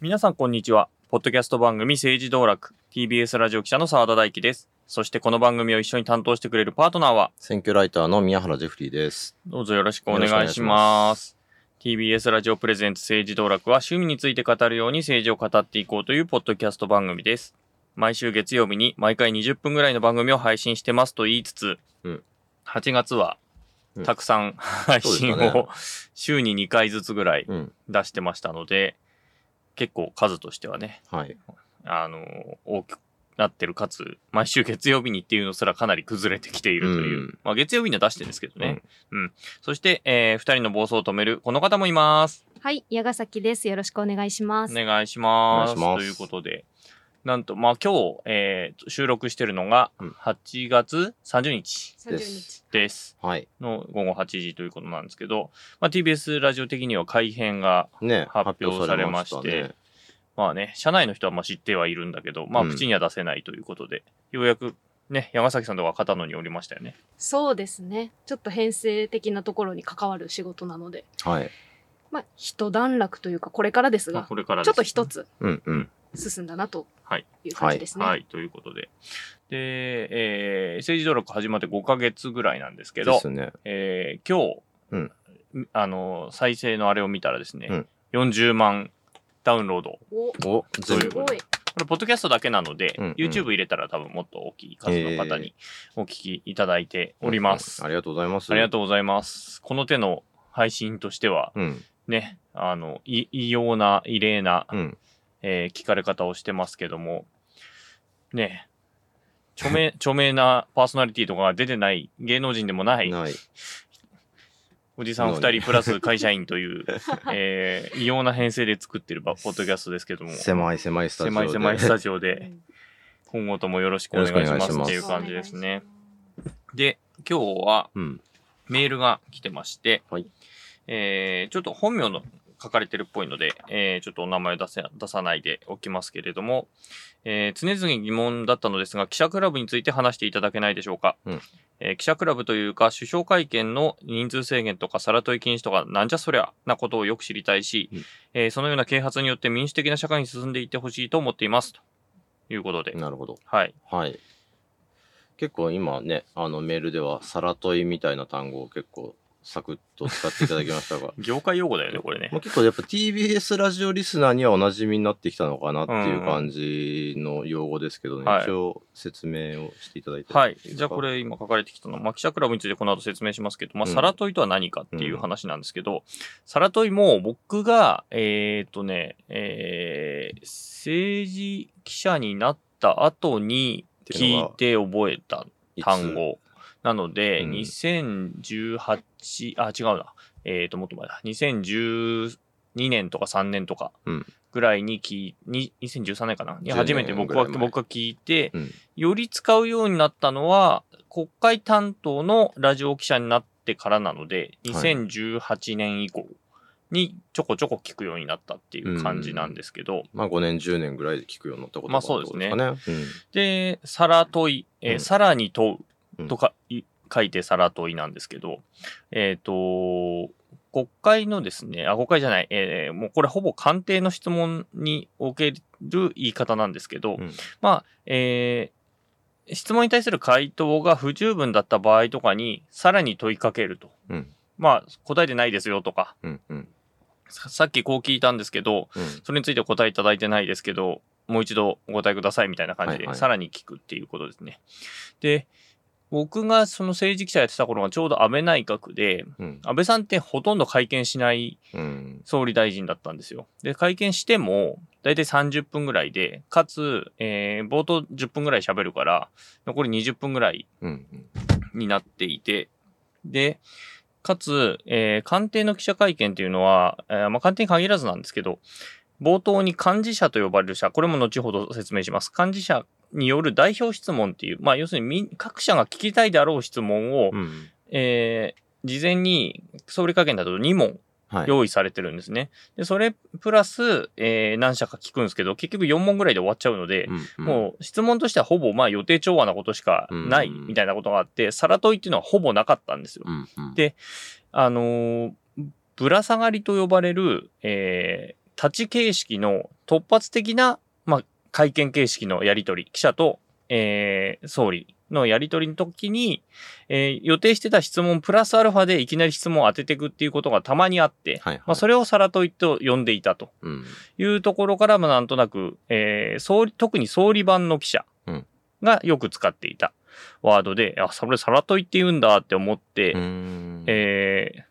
皆さんこんにちは。ポッドキャスト番組政治道楽 TBS ラジオ記者の澤田大樹です。そしてこの番組を一緒に担当してくれるパートナーは、選挙ライターの宮原ジェフリーです。どうぞよろしくお願。いします TBS ラジオプレゼンツ政治道楽は趣味について語るように政治を語っていこうというポッドキャスト番組です。毎週月曜日に毎回20分ぐらいの番組を配信してますと言いつつ、うん8月はうんたくさん配信そうですを週に2回ずつぐらいうん。出してましたので、結構数としてはね、はい。あの、大きくなってるかつ、毎週月曜日にっていうのすらかなり崩れてきているという。うんまあ月曜日には出してるんですけどね。うん。そして、えー、二人の暴走を止めるこの方もいます。はい、矢ヶ崎です。よろしくお願いします。お願いします。お願いしますということで、なんと、まあ今日、えー、収録してるのがうん8月30日30日。です。はい。の午後8時ということなんですけど、まあ TBS ラジオ的には改編がね、発表されまして発表されままあね、社内の人はまあ知ってはいるんだけど、まあうん口には出せないということで、ようやくね、山崎さんとか片野におりましたよね。そうですね。ちょっと編成的なところに関わる仕事なので。はい。まあ、一段落というか、これからですが、まあこれからですちょっと一つうんうん。進んだなとはい。いう感じですね。はい、ということで。で、えー、政治登録始まって5ヶ月ぐらいなんですけど、ですね。えー、今日、うんあの、再生のあれを見たらですね、うん40万ダウンロード。お、お。すごい。これ、ポッドキャストだけなので、うんうん YouTube 入れたら多分もっと大きい数の方にお聞きいただいております。うんありがとうございます。ありがとうございます。この手の配信としては、う。うん。ね、あの、い異様な、異例な、うん。えー聞かれ方をしてますけども、ね、著名、著名なパーソナリティとかが出てない、芸能人でもない、ない。おじさん二人プラス会社員という、えー異様な編成で作ってるバポッドキャストですけども、狭い狭いスタジオで。狭い狭いスタジジオで、今後ともよろしくお願いしますっていう感じですね。で、今日はオ。うん。メールが来てまして、はいえーちょっと本名の書かれてるっぽいので、えーちょっとお名前を出せ出さないでおきますけれども、えー常々疑問だったのですが、記者クラブについて話していただけないでしょうか。うんえー記者クラブというか、首相会見の人数制限とか、さら問い禁止とか、なんじゃそりゃなことをよく知りたいし、うんえーそのような啓発によって民主的な社会に進んでいってほしいと思っています。ということで。なるほど。はい。はい。結構今ね、あのメールでは、さら問いみたいな単語を結構サクッと使っていただきましたが、業界用語だよね、これね。まあ、。結構やっぱ TBS ラジオリスナーにはおなじみになってきたのかなっていう感じの用語ですけどね、はい。一応説明をしていただいてはい。じゃあこれ今書かれてきたの。は、まあ、記者クラブについてこの後説明しますけど、まあ、うん。サラトイとは何かっていう話なんですけど、サラトイも僕が、えーっとね、えー政治記者になった後に聞いて覚えた単語なので、うん。2018、あ、違うな。えーっと、もっと前だ。2012年とか3年とかうん。ぐらいに聞い、に2013年かな？に10初めて僕は、僕が聞いて、うん。より使うようになったのは、国会担当のラジオ記者になってからなので、はい。2018年以降にちょこちょこ聞くようになったっていう感じなんですけど、まあ5年10年ぐらいで聞くようになったことまあそうですね。でさら問い、えーうん。さらに問ううんとか、い書いてさら問いなんですけど、えっ、と、国会のですね、あ、国会じゃない、えーもうこれほぼ官邸の質問における言い方なんですけど、うん。まあ、えー質問に対する回答が不十分だった場合とかに、さらに問いかけると。うん。まあ、答えてないですよとか、うんうん。ささっきこう聞いたんですけど、うん。それについてお答えいただいてないですけど、もう一度お答えくださいみたいな感じで、はいはい。さらに聞くっていうことですね。で、僕がその政治記者やってた頃がちょうど安倍内閣で、うん。安倍さんってほとんど会見しないうん。総理大臣だったんですよ。で、会見しても、だいたい30分ぐらいで、かつ、えー冒頭10分ぐらい喋るから、残り20分ぐらいうん。になっていて、で、かつ、えー官邸の記者会見っていうのは、えーまあ、官邸に限らずなんですけど、冒頭に幹事社と呼ばれる社、これも後ほど説明します。幹事社による代表質問っていう、まあ、要するに各社が聞きたいであろう質問を、うんえー事前に総理会見だと2問はい。用意されてるんですね。で、それプラス、えー何社か聞くんですけど、結局4問ぐらいで終わっちゃうので、うんもう質問としてはほぼまあ予定調和なことしかないうんみたいなことがあって、サラ問いっていうのはほぼなかったんですよ。うんうんであのーぶら下がりと呼ばれる、えー、立ち形式の突発的な、まあ、会見形式のやり取り、記者と、えー、総理のやり取りの時に、えー予定してた質問プラスアルファでいきなり質問を当てていくっていうことがたまにあって、はいはい。まあ、それをサラ問いと呼んでいたとうん。いうところから、まあ、なんとなく、えー総理、特に総理版の記者うんがよく使っていたワードで、あ、それサラ問いって言うんだって思って。えー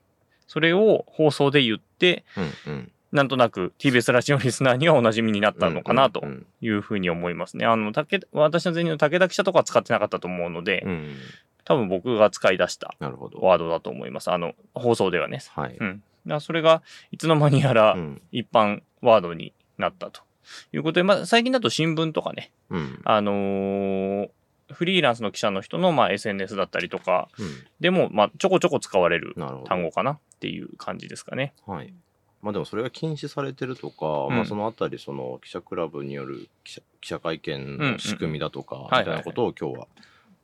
それを放送で言って、うんうん。なんとなく TBS ラジオリスナーにはお馴染みになったのかなというふうに思いますね。あの、竹、私の前任の武田記者とかは使ってなかったと思うので、うん。うん。多分僕が使い出した。ワードだと思います。あの、放送ではね。はい。うん。それがいつの間にやらうん。一般ワードになったということで、まあ、最近だと新聞とかね、うん。あのーフリーランスの記者の人のまあ SNS だったりとかうん。でも、まあ、ちょこちょこ使われる。単語かなっていう感じですかね。はい。まあでもそれが禁止されてるとか、うん。まあそのあたりその記者クラブによる記者記者会見の仕組みだとか、みたいなことを今日は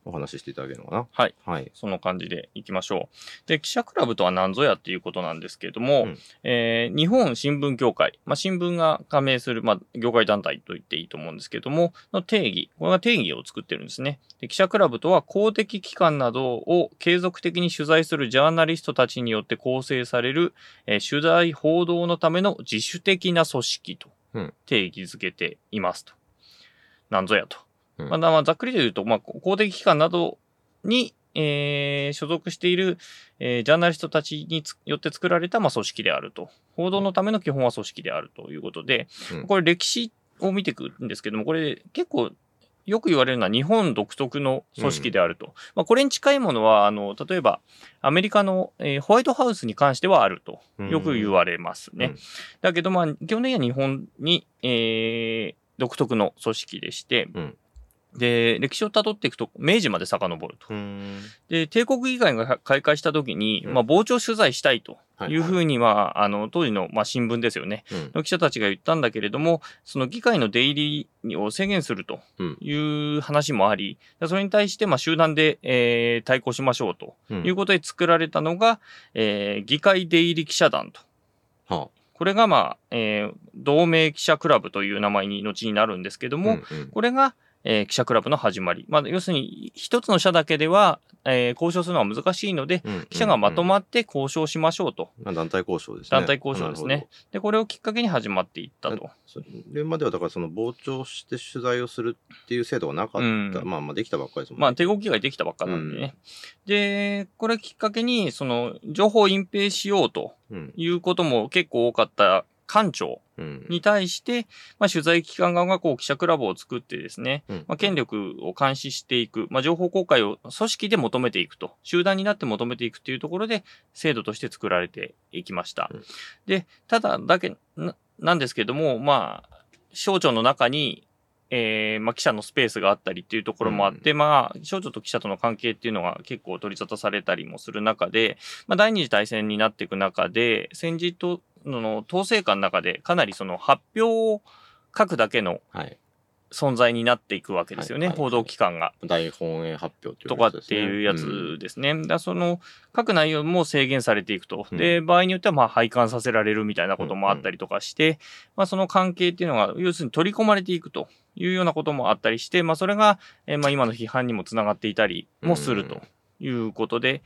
お話ししていただけるのかな？はい。はい。その感じでいきましょう。で、記者クラブとは何ぞやっていうことなんですけれども、うんえー日本新聞協会、まあ、新聞が加盟する、まあ、業界団体と言っていいと思うんですけれども、の定義、これが定義を作ってるんですね。で記者クラブとは公的機関などを継続的に取材するジャーナリストたちによって構成される、えー取材報道のための自主的な組織とうん定義づけていますと。なんぞやと。うんまあ、まあざっくりと言うと、まあ、公的機関などに、えー所属している、えージャーナリストたちにつよって作られた、まあ、組織であると。報道のための基本は組織であるということで、うんこれ歴史を見ていくんですけども、これ結構よく言われるのは日本独特の組織であると。まあ、これに近いものは、あの、例えばアメリカの、えーホワイトハウスに関してはあるとよく言われますね。うんだけど、まあ、基本的には日本に、えー独特の組織でして、うんで、歴史をたどっていくと、明治まで遡ると。で、帝国議会が開会した時に、うんまあ、傍聴取材したいとはいいうふうに、まあ、あの、当時の、まあ、新聞ですよね。うんの記者たちが言ったんだけれども、その議会の出入りを制限するとうんいう話もあり、それに対して、まあ、集団で、えー対抗しましょうとうんいうことで作られたのが、えー議会出入り記者団と。はこれが、まあ、えー同盟記者クラブという名前に後になるんですけどあ。も、うんうんこれが、えー記者クラブの始まり。まあ、要するに、一つの社だけでは、えー交渉するのは難しいので、うん記者がまとうんまって交渉しましょうと。まあ団体交渉ですね。団体交渉ですねで、これをきっかけに始まっていったと。それまではだからその傍聴して取材をするっていう制度がなかった。うんまあまあできたばっかりですもんね。まあ、帝国議会できたばっかなんでね。で、これきっかけに、その、情報を隠蔽しようとうん。いうことも結構多かった官庁うん。に対して、まあ、取材機関側がこう記者クラブを作ってですね、うんまあ、権力を監視していく、まあ、情報公開を組織で求めていくと、集団になって求めていくというところで、制度として作られていきました。うんで、ただだけな、なんですけども、まあ、省庁の中に、えーまあ、記者のスペースがあったりっていうところもあって、まあ、省庁と記者との関係っていうのが結構取り沙汰されたりもする中で、まあ、第二次大戦になっていく中で、戦時との統制下の中でかなりその発表を書くだけのはい。存在になっていくわけですよね、はいはい報道機関が。大本営発表とかっていうやつですね。だからその書く内容も制限されていくと。うんで、場合によってはまあ拝観させられるみたいなこともあったりとかして、まあその関係っていうのが、要するに取り込まれていくというようなこともあったりして、まあそれが、えーまあ今の批判にもつながっていたりもするということで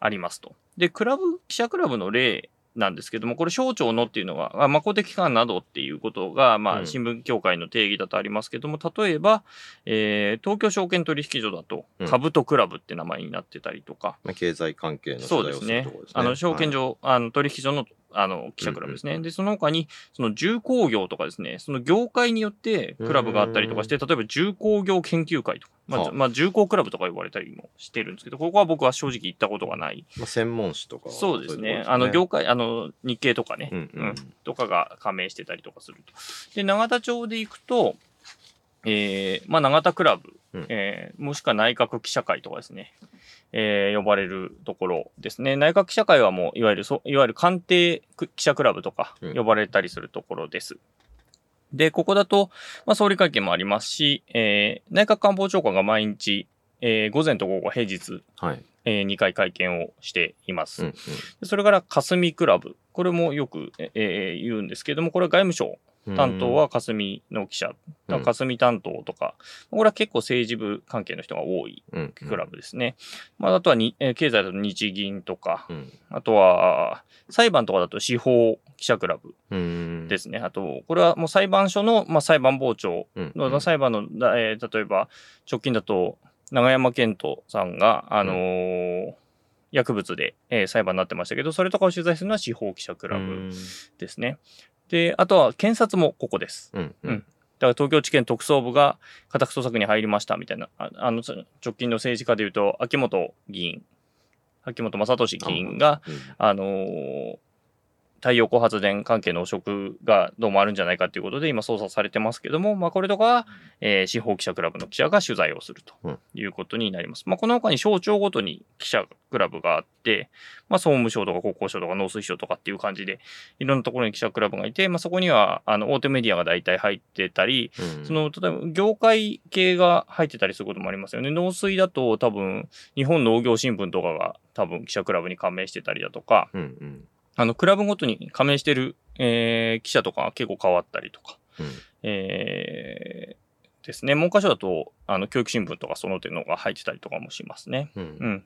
ありますと。で、クラブ、記者クラブの例なんですけども、これ省庁のっていうのが、あまあ公的機関などっていうことが、まうん。あ新聞協会の定義だとありますけども、例えば、えー東京証券取引所だとうん、株とクラブって名前になってたりとか、まあ、経済関係のそうですね。あの、証券はい。所、あの、取引所の、あの、記者クラブですね。うんうんうんで、その他に、その重工業とかですね、その業界によってクラブがあったりとかして、例えば重工業研究会とか、まあ、はあまあ、重工クラブとか呼ばれたりもしてるんですけど、ここは僕は正直行ったことがない。まあ、専門誌とか。そうですいね。ところあの、業界、あの、日経とかね、うんうんとかが加盟してたりとかすると。で、永田町で行くと、えー、まあ、永田クラブうんえーもしくは内閣記者会とかですね、えー呼ばれるところですね。内閣記者会はもう、いわゆる、そいわゆる官邸記者クラブとかうん呼ばれたりするところです。で、ここだと、まあ、総理会見もありますし、えー内閣官房長官が毎日、えー午前と午後平日、はい。え2回会見をしています。うんうんでそれから霞クラブ。これもよく、えー言うんですけども、これは外務省担当は霞の記者、うん。霞担当とか、これは結構政治部関係の人が多いうん。クラブですね。まあ、あとはに、えー経済だと日銀とか、うん。あとは裁判とかだと司法記者クラブうん。ですね。あと、これはもう裁判所の、まあ、裁判傍聴。うん。の、裁判の、だえー例えば直近だと永山絢斗さんが、あのー薬物で、えー裁判になってましたけど、それとかを取材するのは司法記者クラブですね。で、あとは検察もここです。うんうん。だから東京地検特捜部が家宅捜索に入りましたみたいな、ああの直近の政治家でいうと、秋元議員、秋元正俊議員が、うん。あのー太陽光発電関係の汚職がどうもあるんじゃないかということで今捜査されてますけども、まあ、これとかは、えー司法記者クラブの記者が取材をするとうんいうことになります。まあ、この他に省庁ごとに記者クラブがあって、まあ、総務省とか国交省とか農水省とかっていう感じで、いろんなところに記者クラブがいて、まあ、そこにはあの大手メディアが大体入ってたり、うんその、例えば、業界系が入ってたりすることもありますよね。農水だと多分、日本農業新聞とかが多分記者クラブに加盟してたりだとか、うんうんあの、クラブごとに加盟してる、えー記者とかが結構変わったりとか、うんえーですね。文科省だと、あの、教育新聞とかその手のが入ってたりとかもしますね。うんうん。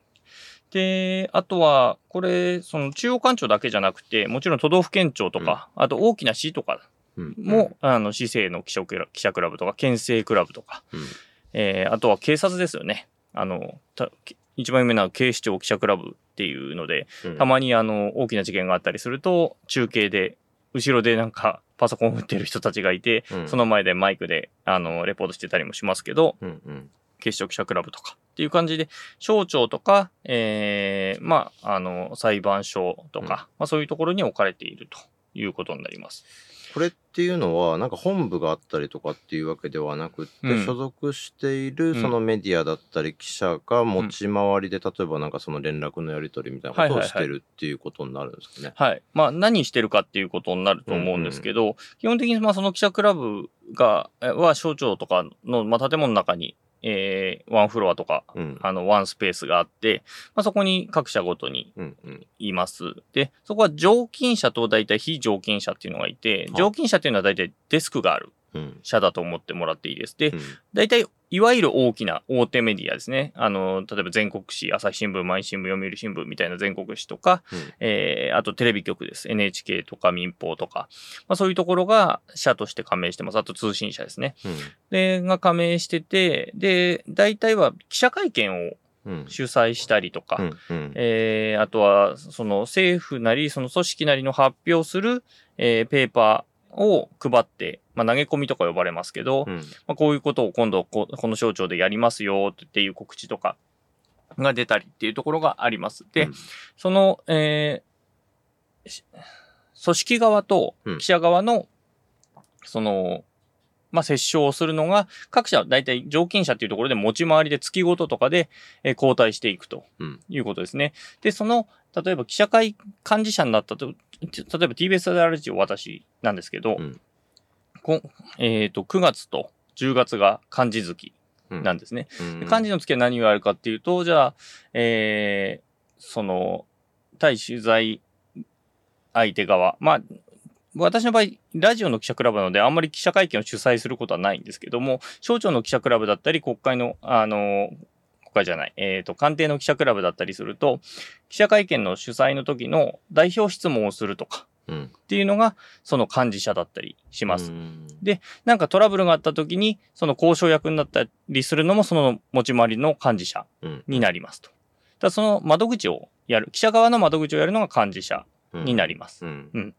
で、あとは、これ、その中央官庁だけじゃなくて、もちろん都道府県庁とか、あと大きな市とかうんも、あの、市政の記者クラ記者クラブとか、県政クラブとか、うんえーあとは警察ですよね。あの、た一番有名な警視庁記者クラブっていうので、うん。たまにあの、大きな事件があったりすると、中継で、後ろでなんか、パソコンを打ってる人たちがいて、うん。その前でマイクで、あの、レポートしてたりもしますけど、うんうん。警視庁記者クラブとかっていう感じで、省庁とか、えーまあ、あの、裁判所とか、まあそういうところに置かれているということになります。これっていうのはなんか本部があったりとかっていうわけではなくって、うん。所属しているうん。そのメディアだったり記者が持ち回りで、例えばなんかその連絡のやり取りみたいなことをしてるっていうことになるんですかね。はい。まあ、何してるかっていうことになると思うんですけど、基本的に、まあ、その記者クラブが、えは省庁とかの、まあ、建物の中に、えーワンフロアとか、うん。あの、ワンスペースがあって、まあ、そこに各社ごとにうんうん。います。で、そこは常勤者と大体非常勤者っていうのがいて、はい。常勤者っていうのは大体デスクがあるうん。社だと思ってもらっていいです。でう、ん。大体、いわゆる大きな大手メディアですね。あの、例えば全国紙、朝日新聞、毎日新聞、読売新聞みたいな全国紙とか、うんえーあとテレビ局です。NHK とか民放とか、まあそういうところが社として加盟してます。あと通信社ですね。で、が加盟してて、で、大体は記者会見をうん主催したりとか、うんうんえーあとは、その政府なり、その組織なりの発表する、えーペーパーを配って、まあ投げ込みとか呼ばれますけど、うんまあ、こういうことを今度こ、この省庁でやりますよっていう告知とかが出たりっていうところがあります。で、うんその、えーし組織側とうん記者側の、その、まあ、折衝をするのが、各社は大体常勤者っていうところで持ち回りで月ごととかで、えー交代していくとうんいうことですね。で、その、例えば記者会幹事者になったと、例えば TBS ラジオ私なんですけど、うんこえっ、と、9月と10月が漢字月うんなんですね。うんで漢字の月は何があるかっていうと、じゃあ、えーその、対取材相手側。まあ、私の場合、ラジオの記者クラブなので、あんまり記者会見を主催することはないんですけども、省庁の記者クラブだったり、国会の、あの、国会じゃない、えっ、と、官邸の記者クラブだったりすると、記者会見の主催の時の代表質問をするとかうん。っていうのが、その幹事者だったりします。うん。でなんかトラブルがあった時に、その交渉役になったりするのも、その持ち回りの幹事者うん。になりますと。ただその窓口をやる、記者側の窓口をやるのが幹事者うん。になります。うん。うん。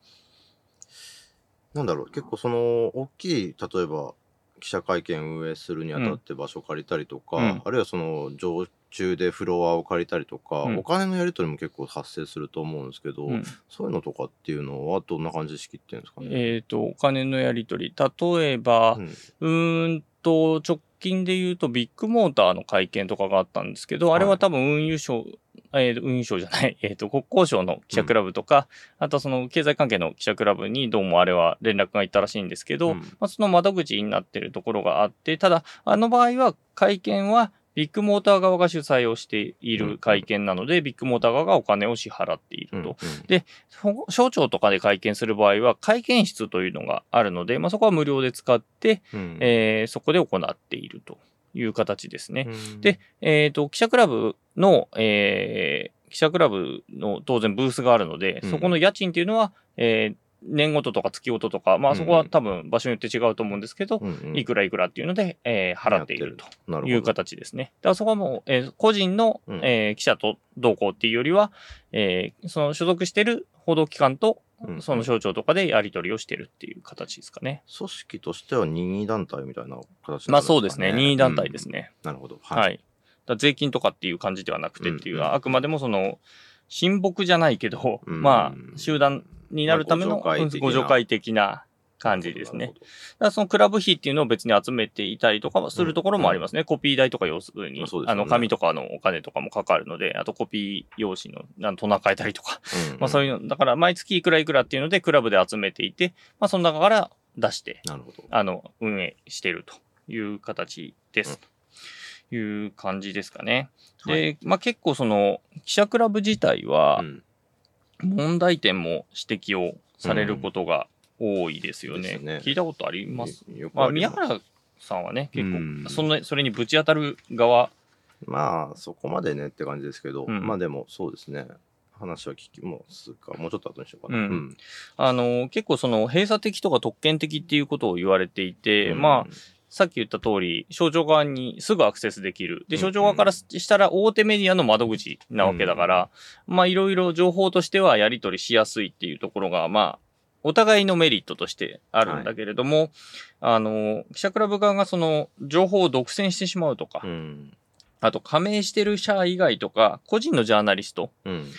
なんだろう結構その大きい例えば記者会見運営するにあたって場所借りたりとか、うん。あるいはその常駐でフロアを借りたりとか、うん。お金のやり取りも結構発生すると思うんですけど、うん。そういうのとかっていうのはどんな感じで仕切ってるんですかね、えっ、と、お金のやり取り。例えば、うん。うーんと、直近で言うとビッグモーターの会見とかがあったんですけど、あれは多分運輸省、えー、運輸省じゃない、えっ、と、国交省の記者クラブとか、あとはその経済関係の記者クラブにどうもあれは連絡が行ったらしいんですけど、うん。まあ、その窓口になってるところがあって、ただ、あの場合は会見はビッグモーター側が主催をしている会見なので、ビッグモーター側がお金を支払っていると。でそ省庁とかで会見する場合は、会見室というのがあるので、まあ、そこは無料で使って、うん。えーそこで行っているという形ですね。うん。で、えっ、と、記者クラブの、えー記者クラブの当然ブースがあるので、うん。そこの家賃っていうのは、えー年ごととか月ごととか、まあそこは多分場所によって違うと思うんですけど、うんうん。いくらいくらっていうので、えー払っているという形ですね。だからそこはもう、えー個人の、うん。えー記者と同行っていうよりは、えーその所属してる報道機関とうんその省庁とかでやり取りをしてるっていう形ですかね。組織としては任意団体みたいな形まあそうですね。任意団体ですね。うんなるほど。はい。だから税金とかっていう感じではなくてっていう、うんうんあくまでもその、親睦じゃないけど、うんまあ、集団になるためのご助会的な感じですね。だそのクラブ費っていうのを別に集めていたりとかはするところもありますね。コピー代とか要するに、ねあの、紙とかのお金とかもかかるので、あとコピー用紙の、あのトナカえたりとか、ほどうんまあそういうの、だから毎月いくらいくらっていうのでクラブで集めていて、まあその中から出して、なるほど。あの、運営しているという形です。という感じですかね。で、まあ結構その、記者クラブ自体はう、ん問題点も指摘をされることが多いですよね。ね聞いたことあります？まあ、宮原さんはね、結うん構、その、それにぶち当たる側、まあ、そこまでねって感じですけど、うんまあでもそうですね。話は聞きますか。もうちょっと後にしようかな。うんあの、結構その、閉鎖的とか特権的っていうことを言われていて、まあ、さっき言った通り、省庁側にすぐアクセスできる。で、うん省庁側からしたら大手メディアの窓口なわけだから、まあいろいろ情報としてはやり取りしやすいっていうところが、まあ、お互いのメリットとしてあるんだけれども、あの、記者クラブ側がその情報を独占してしまうとか、うん。あと加盟してる社以外とか、個人のジャーナリストうん。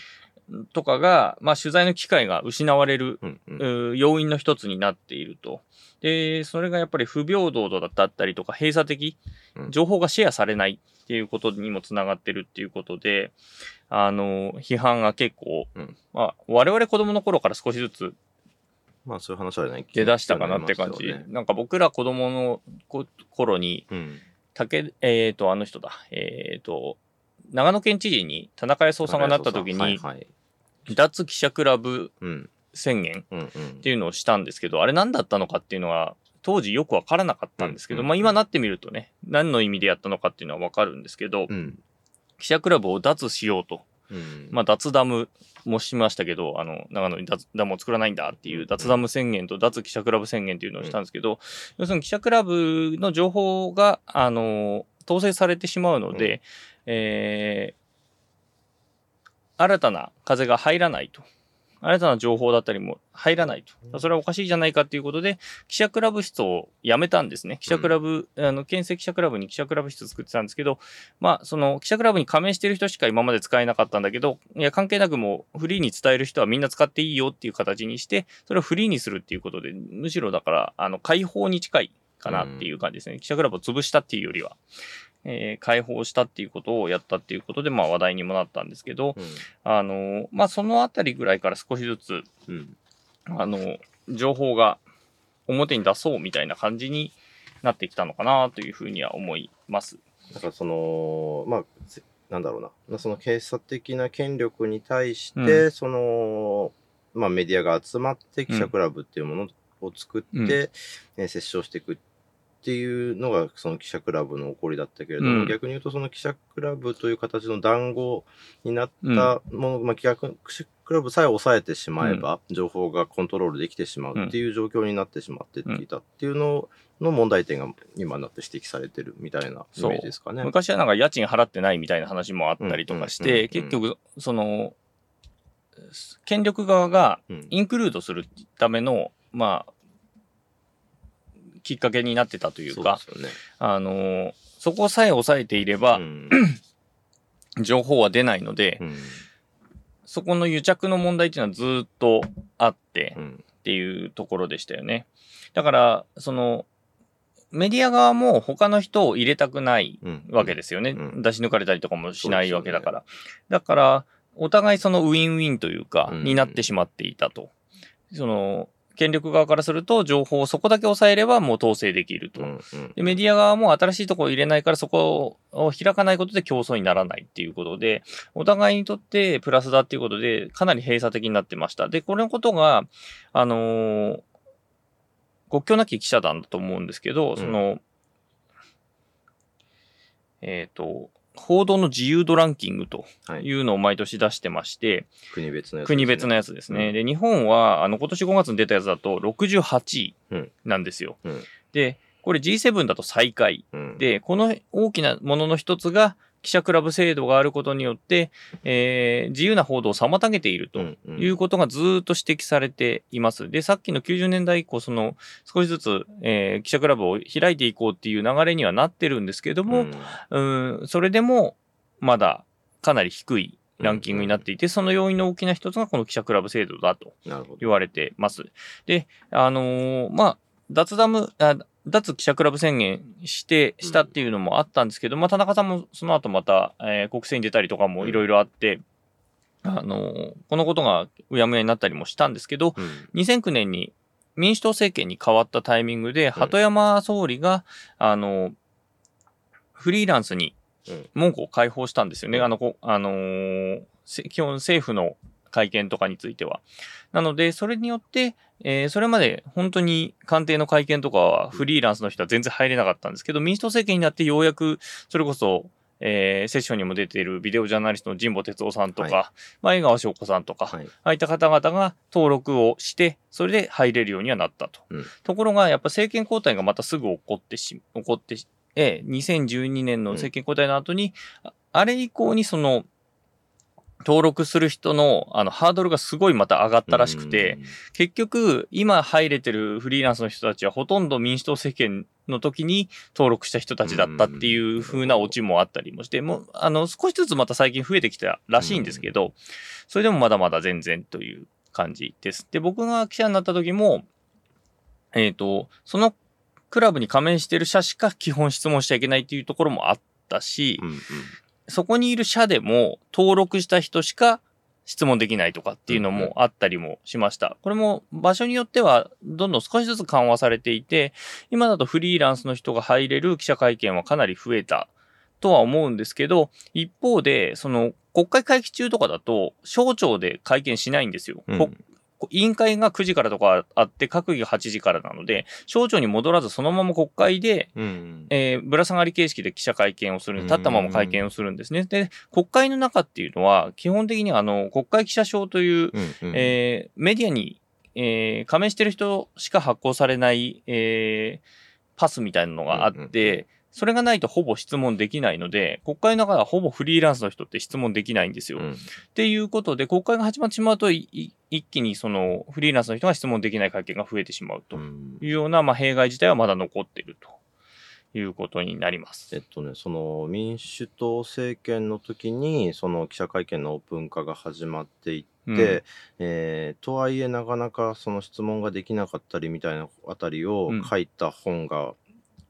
とかが、まあ取材の機会が失われるうん。うん。要因の一つになっていると。で、それがやっぱり不平等だったりとか、閉鎖的うん、情報がシェアされないっていうことにもつながってるっていうことで、あの、批判が結構、うんまあ、我々子供の頃から少しずつまあそういう話はね、出だしたかなって感じ。ねなんか僕ら子供のこ頃に、うん。竹、えっ、と、あの人だ、えっ、と、長野県知事に田中康夫さんがなった時に、はいはい。脱記者クラブうん。宣言うん。うんっていうのをしたんですけど、あれ何だったのかっていうのは、当時よくわからなかったんですけど、うんまあ今なってみるとね、何の意味でやったのかっていうのはわかるんですけど、うん。記者クラブを脱しようと。うん。まあ脱ダムもしましたけど、あの、長野に脱ダムを作らないんだっていう脱ダム宣言と脱記者クラブ宣言っていうのをしたんですけど、要するに記者クラブの情報が、あの、統制されてしまうので、えー新たな風が入らないと。新たな情報だったりも入らないと。それはおかしいじゃないかっていうことで、記者クラブ室を辞めたんですね。記者クラブ、あの、県政記者クラブに記者クラブ室作ってたんですけど、まあ、その記者クラブに加盟してる人しか今まで使えなかったんだけど、いや、関係なくもうフリーに伝える人はみんな使っていいよっていう形にして、それをフリーにするっていうことで、むしろだから、あの、解放に近いかなっていう感じですね。記者クラブを潰したっていうよりは。えー解放したっていうことをやったっていうことで、まあ話題にもなったんですけど、あの、まあそのあたりぐらいから少しずつ、うん。あの、情報が表に出そうみたいな感じになってきたのかなというふうには思います。だからその、まあ、ぜなんだろうな、その警察的な権力に対して、うその、まあメディアが集まって記者クラブっていうものを作って、うん。えー折衝していくっていうのがその記者クラブの起こりだったけれども、うん。逆に言うとその記者クラブという形の談合になったもの、まあ逆記者クラブさえ抑えてしまえば、情報がコントロールできてしまうっていう状況になってしまっていたっていうのの問題点が今になって指摘されてるみたいなイメージですかね。昔はなんか家賃払ってないみたいな話もあったりとかしうんうん。うん。うて、ん。結局、その、権力側がうん。インクルードするための、まあ、きっかけになってたというか、ね。あの、そこさえ抑えていればう、ん 情報は出ないので、うんそこの癒着の問題っていうのはずっとあってう、んっていうところでしたよね。だから、その、メディア側も他の人を入れたくないうんわけですよね。うん出し抜かれたりとかもしないわけだから。だから、お互いそのウィンウィンというか、うんになってしまっていたと。その、権力側からすると、情報をそこだけ抑えればもう統制できると。うんうんでメディア側も新しいところを入れないからそこを開かないことで競争にならないっていうことで、お互いにとってプラスだっていうことで、かなり閉鎖的になってました。で、これのことが、あのー国境なき記者団だと思うんですけど、んその、えっ、と、報道の自由度ランキングとはいいうのを毎年出してまして、国別のやつですね、国別のやつですね。うんで、日本は、あの、今年5月に出たやつだと68位なんですよ。うんで、これ G7 だと最下位。うん、で、この大きなものの一つが、記者クラブ制度があることによって、えー自由な報道を妨げているということがずーっと指摘されています。で、さっきの90年代以降、その、少しずつ、えー記者クラブを開いていこうっていう流れにはなってるんですけども、うんうん、それでも、まだかなり低いランキングになっていて、その要因の大きな一つがこの記者クラブ制度だと。言われてます。で、あのーまあ、脱ダム、あ脱記者クラブ宣言して、したっていうのもあったんですけど、まあ、田中さんもその後また、えー国政に出たりとかもいろいろあって、あのーこのことがうやむやになったりもしたんですけど、うん。2009年に民主党政権に変わったタイミングで、鳩山総理が、あの、フリーランスにうん。門戸を開放したんですよね。うん。あの、こあのーせ基本政府の会見とかについては。なので、それによって、えーそれまで本当に官邸の会見とかはフリーランスの人は全然入れなかったんですけど、民主党政権になってようやく、それこそ、えーセッションにも出ているビデオジャーナリストの神保哲夫さんとか、はまあ、江川翔子さんとか、はい。ああいった方々が登録をして、それで入れるようにはなったと。うんところが、やっぱ政権交代がまたすぐ起こってし、起こってし、ええ、2012年の政権交代の後に、ああれ以降にその、登録する人の、あの、ハードルがすごいまた上がったらしくて、結局、今入れてるフリーランスの人たちはほとんど民主党政権の時に登録した人たちだったっていう風なオチもあったりもして、もう、あの、少しずつまた最近増えてきたらしいんですけど、それでもまだまだ全然という感じです。で、僕が記者になった時も、えっ、と、そのクラブに加盟してる社しか基本質問しちゃいけないっていうところもあったし、うんうんそこにいる社でも登録した人しか質問できないとかっていうのもあったりもしました。これも場所によってはどんどん少しずつ緩和されていて、今だとフリーランスの人が入れる記者会見はかなり増えたとは思うんですけど、一方で、その国会会期中とかだと省庁で会見しないんですよ。うんこ委員会が9時からとかあって、閣議が8時からなので、省庁に戻らずそのまま国会でうん。えーぶら下がり形式で記者会見をする、立ったまま会見をするんですね。で、国会の中っていうのは、基本的にはあの、国会記者証という、うんうん。えーメディアに、えー加盟してる人しか発行されない、えーパスみたいなのがあって、うんうんそれがないとほぼ質問できないので、国会の中ではほぼフリーランスの人って質問できないんですよ。うん。っていうことで、国会が始まってしまうと、一気にそのフリーランスの人が質問できない会見が増えてしまうと。うん。いうような、まあ、弊害自体はまだ残っていると。いうことになります。えっとね、その民主党政権の時にその記者会見のオープン化が始まっていって、うん。えーとはいえなかなかその質問ができなかったりみたいなあたりをうん。書いた本が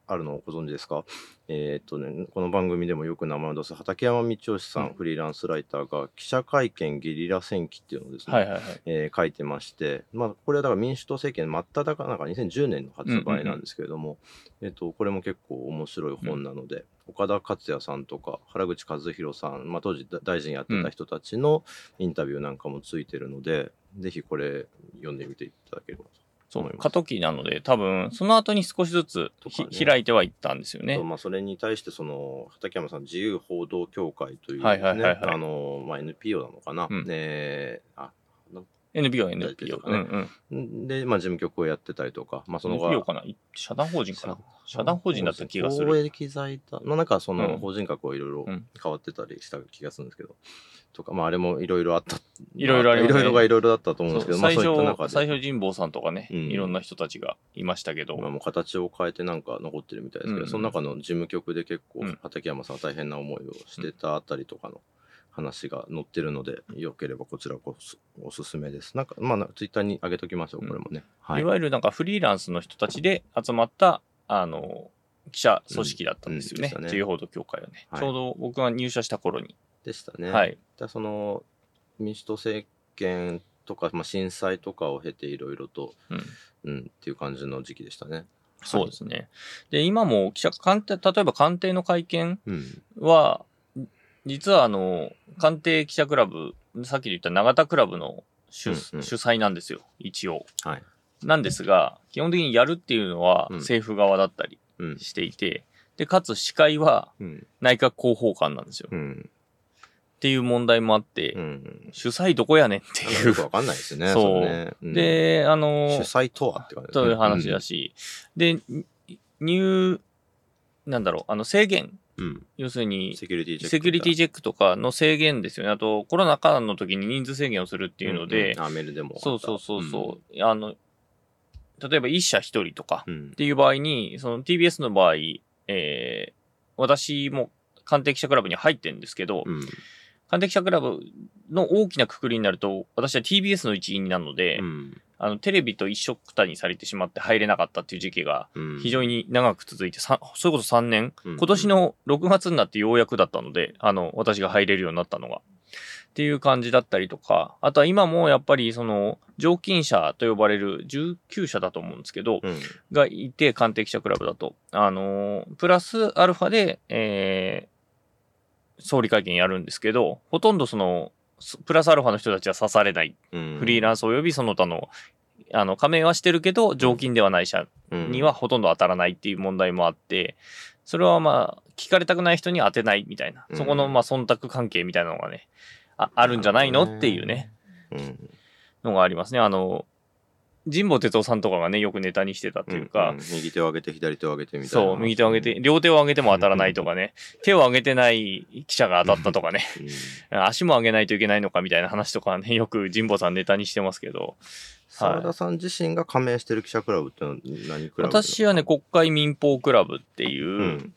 あるのをご存知ですか、えーっとね、この番組でもよく名前を出す畠山道義さん、うん。フリーランスライターが記者会見ゲリラ戦記っていうのをですね、はいはいはい。えー書いてまして、まあ、これはだから民主党政権真っ只中なんか2010年の発売なんですけれども、えっと、これも結構面白い本なので、岡田克也さんとか原口和弘さん、まあ、当時だ大臣やってた人たちのインタビューなんかもついてるので、ぜひこれ読んでみていただければとそう、思います。過渡期なので、多分、その後に少しずつね。開いてはいったんですよね。まあそれに対してその畠山さん自由報道協会という、ね NPO なのかな、うん。えーあ NPO、大 NPO 丈夫。かうんね。うん。で、まあ、事務局をやってたりとか、まあ、その後 NPO かな？い社団法人かな？社団。法人だった気がする。公益財団、まあ、なんかそのうん。法人格をいろいろうん。変わってたりした気がするんですけど、とか、まあ、あれもいろいろあった。いろいろありまいろいろがいろいろだったと思うんですけど、最まあ、そういった中初、で、最初神保さんとかね、うん。いろんな人たちがいましたけど、今もう形を変えてなんか残ってるみたいですけど、うん。その中の事務局で結構うん、畠山さんは大変な思いをしてたあたりとかの話が載ってるので、よければこちらこそおすすめです。なんか、まあ、ツイッターに上げときましょう、これもね。はいい。わゆるなんかフリーランスの人たちで集まった、あの、記者組織だったんですよね。うんね自由報道協会はね、はいちょうど僕が入社した頃に。でしたね。はい。だその民主党政権とか、まあ、震災とかを経ていろいろと、うん。うん、っていう感じの時期でしたね。そうですね。で、今も記者官邸、例えば官邸の会見うん。は、実はあの、官邸記者クラブ、さっき言った永田クラブの主,、うんうん主催なんですよ、一応。はい。なんですが、基本的にやるっていうのはうん政府側だったりうん。していて、で、かつ司会はうん。内閣広報官なんですよ。っうん。ていう問題もあって、うん。主催どこやねんっていうよく。わかんないですね。そうれねん、で、あの主、催とはって感じそういう話だし、で、入、なんだろう、あの制限、うん。うん。要するに、セキュリティチェック。とかの制限ですよね。あと、コロナ禍の時に人数制限をするっていうので、んんあ、メールでも。そうそうそうそう、あの、例えば一社一人とかうん。うんっ。ていう場合に、その TBS の場合、えー、私も官邸記者クラブに入ってるんですけど、うん。官邸記者クラブの大きなくくりになると、私は TBS の一員になるので、うん。あの、テレビと一緒くたにされてしまって入れなかったっていう時期がうん非常に長く続いて、さそれこそ3年、うん今年の6月になってようやくだったので、あの、私が入れるようになったのが。っていう感じだったりとか、あとは今もやっぱりその、常勤者と呼ばれる19社だと思うんですけど、うん。がいて、官邸記者クラブだと。あのープラスアルファで、えー、総理会見やるんですけど、ほとんどその、すプラスアルファの人たちは刺されない。うん。フリーランス及びその他の、あの、加盟はしてるけど、常勤ではない社ンには、ほとんど当たらないっていう問題もあって、それはまあ、聞かれたくない人に当てないみたいな、うんそこのまあ、忖度関係みたいなのがね、ああるんじゃないのっていうね、うん。のがありますね。あの、神保哲夫さんとかがね、よくネタにしてたっていうか、んん。右手を上げて左手を上げてみたいな。そう、右手を上げて、両手を上げても当たらないとかね、手を上げてない記者が当たったとかね、うん。足も上げないといけないのかみたいな話とかはね、よく神保さんネタにしてますけど、澤田さん自身が加盟してる記者クラブってのは何クラブ私はね、国会民放クラブっていう、うん。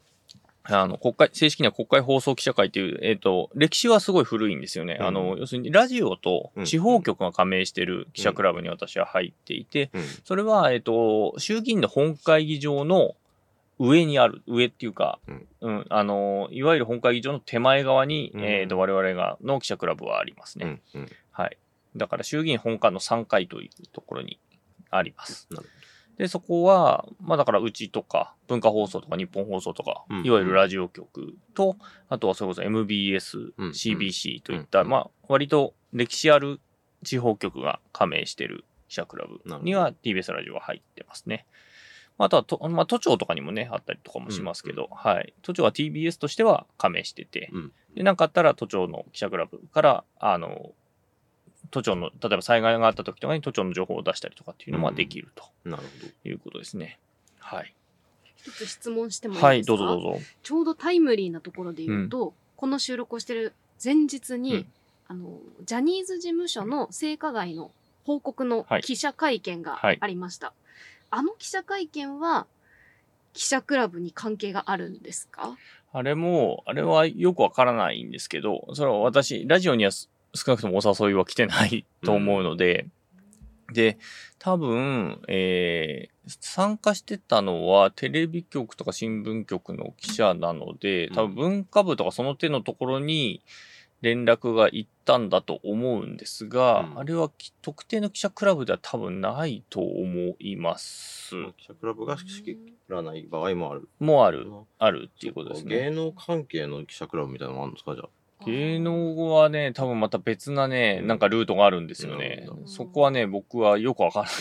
あの、国会、正式には国会放送記者会っていう、えっ、と、歴史はすごい古いんですよね。うんあの、要するにラジオとうん地方局が加盟してる記者クラブに私は入っていて、うん。それは、えっ、と、衆議院の本会議場の上にある、上っていうか、うんうん、あの、いわゆる本会議場の手前側に、うんえっ、と、我々が、の記者クラブはありますね。うん。うん。はい。だから衆議院本館の3階というところにあります。なるで、そこは、まあだからうちとか、文化放送とか日本放送とか、うん。いわゆるラジオ局と、あとはそれこそ MBS、うん。CBC といった、うん。まあ割と歴史ある地方局が加盟してる記者クラブには TBS ラジオが入ってますね。まああとはと、まあ都庁とかにもね、あったりとかもしますけど、はい。都庁は TBS としては加盟してて、うん。で、なんかあったら都庁の記者クラブから、あの、都庁の、例えば災害があった時とかに都庁の情報を出したりとかっていうのはできると。なるほいうことですね。はい。一つ質問してもいいですか？はい、どうぞどうぞ。ちょうどタイムリーなところで言うと、この収録をしてる前日に、うん。あのジャニーズ事務所の性加害の報告のはい。記者会見がはい。ありました、あの記者会見は記者クラブに関係があるんですか？あれも、あれはよくわからないんですけど、それは私、ラジオにはす少なくともお誘いは来てないと思うので、で、多分、えー参加してたのはテレビ局とか新聞局の記者なので、多分文化部とかその手のところに連絡が行ったんだと思うんですが、うんあれはき特定の記者クラブでは多分ないと思います。ど。記者クラブが仕切らない場合もある。もうある、あるっていうことですね。芸能関係の記者クラブみたいなのもあるんですかじゃあ。芸能はね、多分また別なね、なんかルートがあるんですよねそこはね、僕はよくわからない。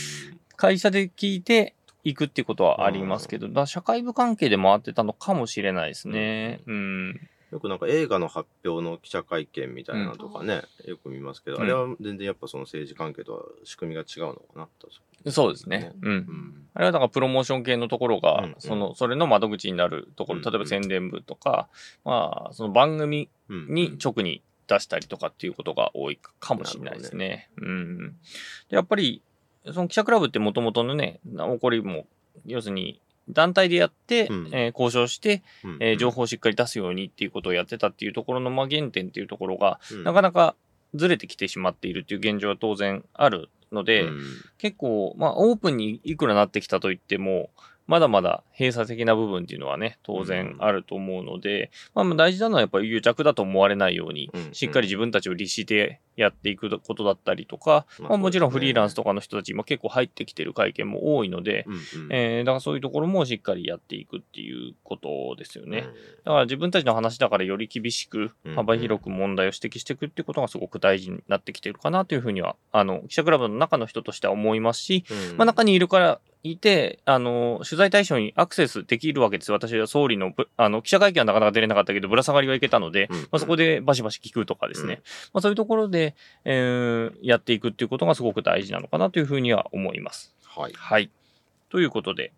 会社で聞いて行くってことはありますけど、だ社会部関係で回ってたのかもしれないですね。うん。よくなんか映画の発表の記者会見みたいなのとかね、よく見ますけど、うんあれは全然やっぱその政治関係とは仕組みが違うのかなとそうですね。う。うんん。あれはだからプロモーション系のところが、うんその、それの窓口になるところ、うん例えば宣伝部とか、まあ、その番組うんに直に出したりとかっていうことが多いかもしれないですね。うん。でやっぱり、その記者クラブってもともとのね、起こりも、要するに、団体でやって、うん。えー交渉して、うん。えー情報をしっかり出すようにっていうことをやってたっていうところの、まあ、原点っていうところが、うん。なかなかずれてきてしまっているっていう現状は当然あるので、うん。結構、まあ、オープンにいくらなってきたといっても、まだまだ閉鎖的な部分っていうのはね、当然あると思うので、まあまあ大事なのはやっぱり癒着だと思われないようにうん、しっかり自分たちを律してやっていくことだったりとか、まあまあもちろんフリーランスとかの人たち今結構入ってきてる会見も多いので、うんうん。えー、だからそういうところもしっかりやっていくっていうことですよね。うん。だから自分たちの話だからより厳しくうん。幅広く問題を指摘していくっていうことがすごく大事になってきてるかなというふうには、あの、記者クラブの中の人としては思いますし、うん。まあ中にいるからいて、あの、取材対象にアクセスできるわけですよ。私は総理のぶ、あの、記者会見はなかなか出れなかったけど、ぶら下がりはいけたので、うんまあそこでバシバシ聞くとかですね。まあそういうところで、えーやっていくっていうことがすごく大事なのかなというふうには思います。はい。はい。ということで、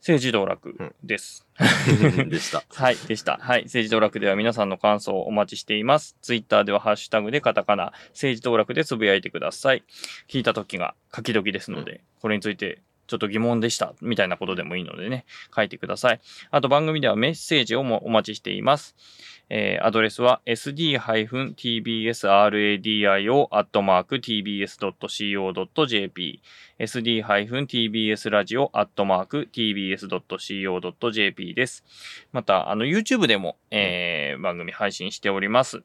政治道楽です。でした。はい、でした。はい。政治道楽では皆さんの感想をお待ちしています。ツイッターではハッシュタグでカタカナ、政治道楽でつぶやいてください。聞いた時が書き時ですので、これについてちょっと疑問でした、みたいなことでもいいのでね、書いてください。あと番組ではメッセージをもお待ちしています。えーアドレスは sd-tbsradio.tbs.co.jp sd-tbsradio.tbs.co.jp です。また、あの、YouTube でも、えー番組配信しております。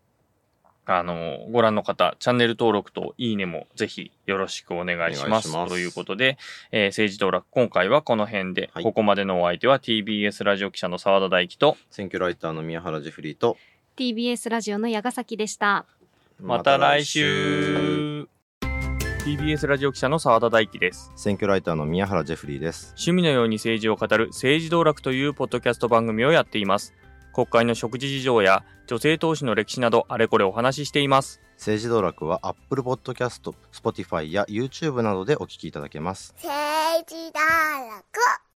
あの、ご覧の方、チャンネル登録といいねもぜひよろしくお願いします。ますということで、えー政治道楽、今回はこの辺で、はいここまでのお相手は TBS ラジオ記者の澤田大樹と、選挙ライターの宮原ジェフリーと、TBS ラジオの矢ヶ崎でした。また来週 TBS ラジオ記者の澤田大樹です。選挙ライターの宮原ジェフリーです。趣味のように政治を語る政治道楽というポッドキャスト番組をやっています。国会の食事事情や女性投資の歴史などあれこれお話ししています。政治道楽は Apple Podcast、Spotify や YouTube などでお聞きいただけます。政治道楽